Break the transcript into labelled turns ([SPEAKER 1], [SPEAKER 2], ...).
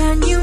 [SPEAKER 1] when you